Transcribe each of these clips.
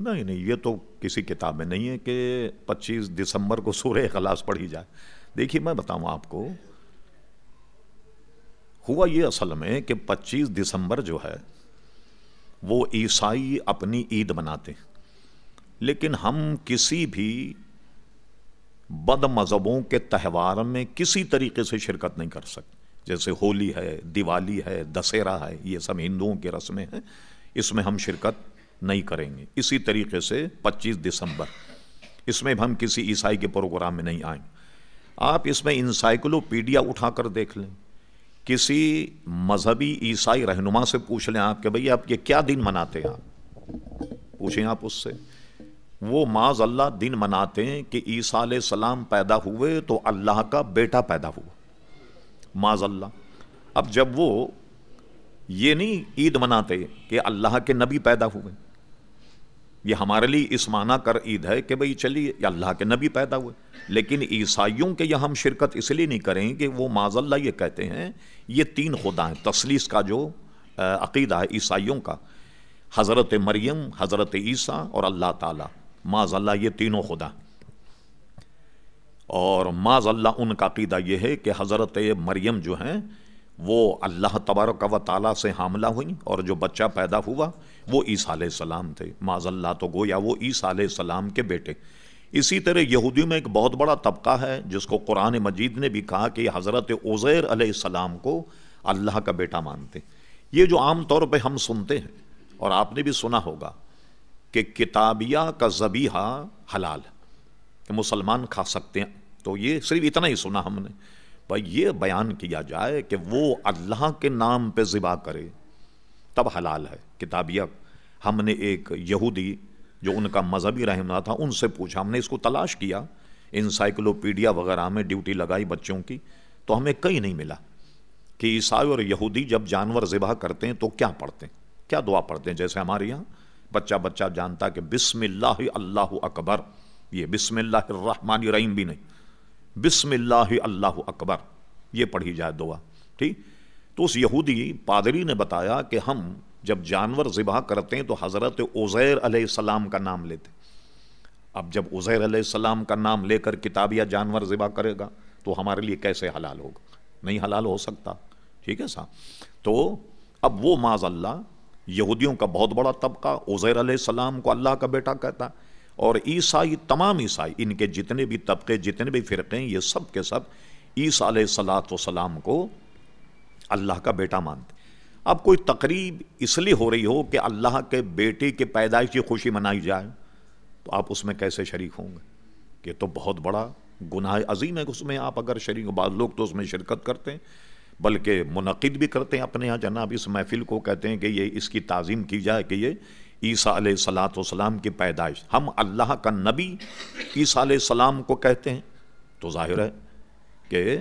نہیں نہیں، یہ تو کسی کتاب میں نہیں ہے کہ پچیس دسمبر کو سورہ اخلاص پڑھی جائے۔ دیکھیے، میں بتاؤں آپ کو، ہوا یہ اصل میں کہ پچیس دسمبر جو ہے، وہ عیسائی اپنی عید مناتے ہیں۔ لیکن ہم کسی بھی بد مذہبوں کے تہوار میں کسی طریقے سے شرکت نہیں کر سکتے۔ جیسے ہولی ہے، دیوالی ہے دسہرا ہے، یہ سب ہندوؤں کے رسمیں ہیں۔ اس میں ہم شرکت نہیں کریں گے۔ اسی طریقے سے پچیس دسمبر، اس میں ہم کسی عیسائی کے پروگرام میں نہیں آئیں۔ آپ اس میں انسائکلوپیڈیا اٹھا کر دیکھ لیں۔ کسی مذہبی عیسائی رہنما سے پوچھ لیں آپ کہ بھئی آپ یہ کیا دن مناتے ہیں آپ؟ پوچھیں آپ اس سے۔ وہ معاذ اللہ دن مناتے ہیں کہ عیسیٰ علیہ السلام پیدا ہوئے تو اللہ کا بیٹا پیدا ہوا۔ معاذ اللہ۔ اب جب وہ یہ نہیں عید مناتے کہ اللہ کے نبی پیدا ہوئے یہ ہمارے لیے اس معنی کر عید ہے کہ بھئی چلیے اللہ کے نبی پیدا ہوئے۔ لیکن عیسائیوں کے یہاں ہم شرکت اس لیے نہیں کریں کہ وہ معذ اللہ یہ کہتے ہیں، یہ تین خدا ہیں، تسلیس کا جو عقیدہ ہے عیسائیوں کا۔ حضرت مریم، حضرت عیسیٰ اور اللہ تعالیٰ۔ معذ اللہ یہ تینوں خدا اور معذ اللہ ان کا عقیدہ یہ ہے کہ حضرت مریم جو ہیں وہ اللہ تبارک و تعالیٰ سے حاملہ ہوئیں اور جو بچہ پیدا ہوا وہ عیسیٰ علیہ السلام تھے۔ معذ اللہ تو گویا وہ عیسیٰ علیہ السلام کے بیٹے۔ اسی طرح یہودیوں میں ایک بہت بڑا طبقہ ہے جس کو قرآن مجید نے بھی کہا کہ حضرت عزیر علیہ السلام کو اللہ کا بیٹا مانتے۔ یہ جو عام طور پہ ہم سنتے ہیں، اور آپ نے بھی سنا ہوگا کہ کتابیہ کا زبیحہ حلال کہ مسلمان کھا سکتے ہیں۔ تو یہ صرف اتنا ہی سنا ہم نے۔ بھائی یہ بیان کیا جائے کہ وہ اللہ کے نام پہ ذبح کرے، تب حلال ہے۔ کتابیہ، ہم نے ایک یہودی جو ان کا مذہبی رہنما تھا، ان سے پوچھا۔ ہم نے اس کو تلاش کیا، انسائکلوپیڈیا وغیرہ میں ڈیوٹی لگائی بچوں کی، تو ہمیں کہیں نہیں ملا کہ عیسائی اور یہودی جب جانور ذبح کرتے ہیں تو کیا پڑھتے ہیں؟ کیا دعا پڑھتے ہیں؟ جیسے ہمارے یہاں بچہ بچہ جانتا کہ بسم اللہ اللہ اکبر، یہ بسم اللہ الرحمن الرحیم بھی نہیں۔ بسم اللہ اللہ اکبر۔ یہ پڑھی جائے دعا۔ ٹھیک؟ تو اس یہودی پادری نے بتایا کہ ہم جب جانور ذبح کرتے ہیں تو حضرت عزیر علیہ السلام کا نام لیتے۔ اب جب عزیر علیہ السلام کا نام لے کر کتاب یا جانور ذبح کرے گا تو ہمارے لیے کیسے حلال ہوگا؟ نہیں حلال ہو سکتا۔ ٹھیک ہے صاحب؟ تو اب وہ معذ اللہ، یہودیوں کا بہت بڑا طبقہ، عزیر علیہ السلام کو اللہ کا بیٹا کہتا۔ اور عیسائی تمام عیسائی، ان کے جتنے بھی طبقے، جتنے بھی فرقے ہیں، یہ سب کے سب عیسیٰ علیہ سلاۃ وسلام کو اللہ کا بیٹا مانتے اب کوئی تقریب اس لیے ہو رہی ہو کہ اللہ کے بیٹے کے پیدائش کی خوشی منائی جائے، تو آپ اس میں کیسے شریک ہوں گے؟ یہ تو بہت بڑا گناہ عظیم ہے اس میں آپ اگر شریک بعض لوگ تو اس میں شرکت کرتے ہیں، بلکہ منعقد بھی کرتے ہیں اپنے یہاں۔ جناب، اس محفل کو کہتے ہیں کہ یہ اس کی تعظیم کی جائے کہ یہ عیسیٰ علیہ السلاۃ والسلام کی پیدائش۔ ہم اللہ کا نبی عیسیٰ علیہ السلام کو کہتے ہیں۔ تو ظاہر ہے کہ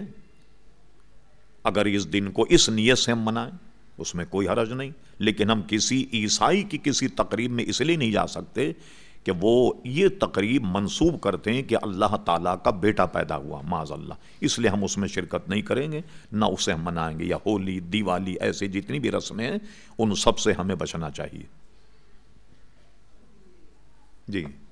اگر اس دن کو اس نیت سے ہم منائیں، اس میں کوئی حرج نہیں۔ لیکن ہم کسی عیسائی کی کسی تقریب میں اس لیے نہیں جا سکتے کہ وہ یہ تقریب منسوب کرتے ہیں کہ اللہ تعالیٰ کا بیٹا پیدا ہوا معاذ اللہ اس لیے ہم اس میں شرکت نہیں کریں گے، نہ اسے ہم منائیں گے۔ یا ہولی، دیوالی ایسے جتنی بھی رسمیں ہیں، ان سب سے ہمیں بچنا چاہیے۔ جی۔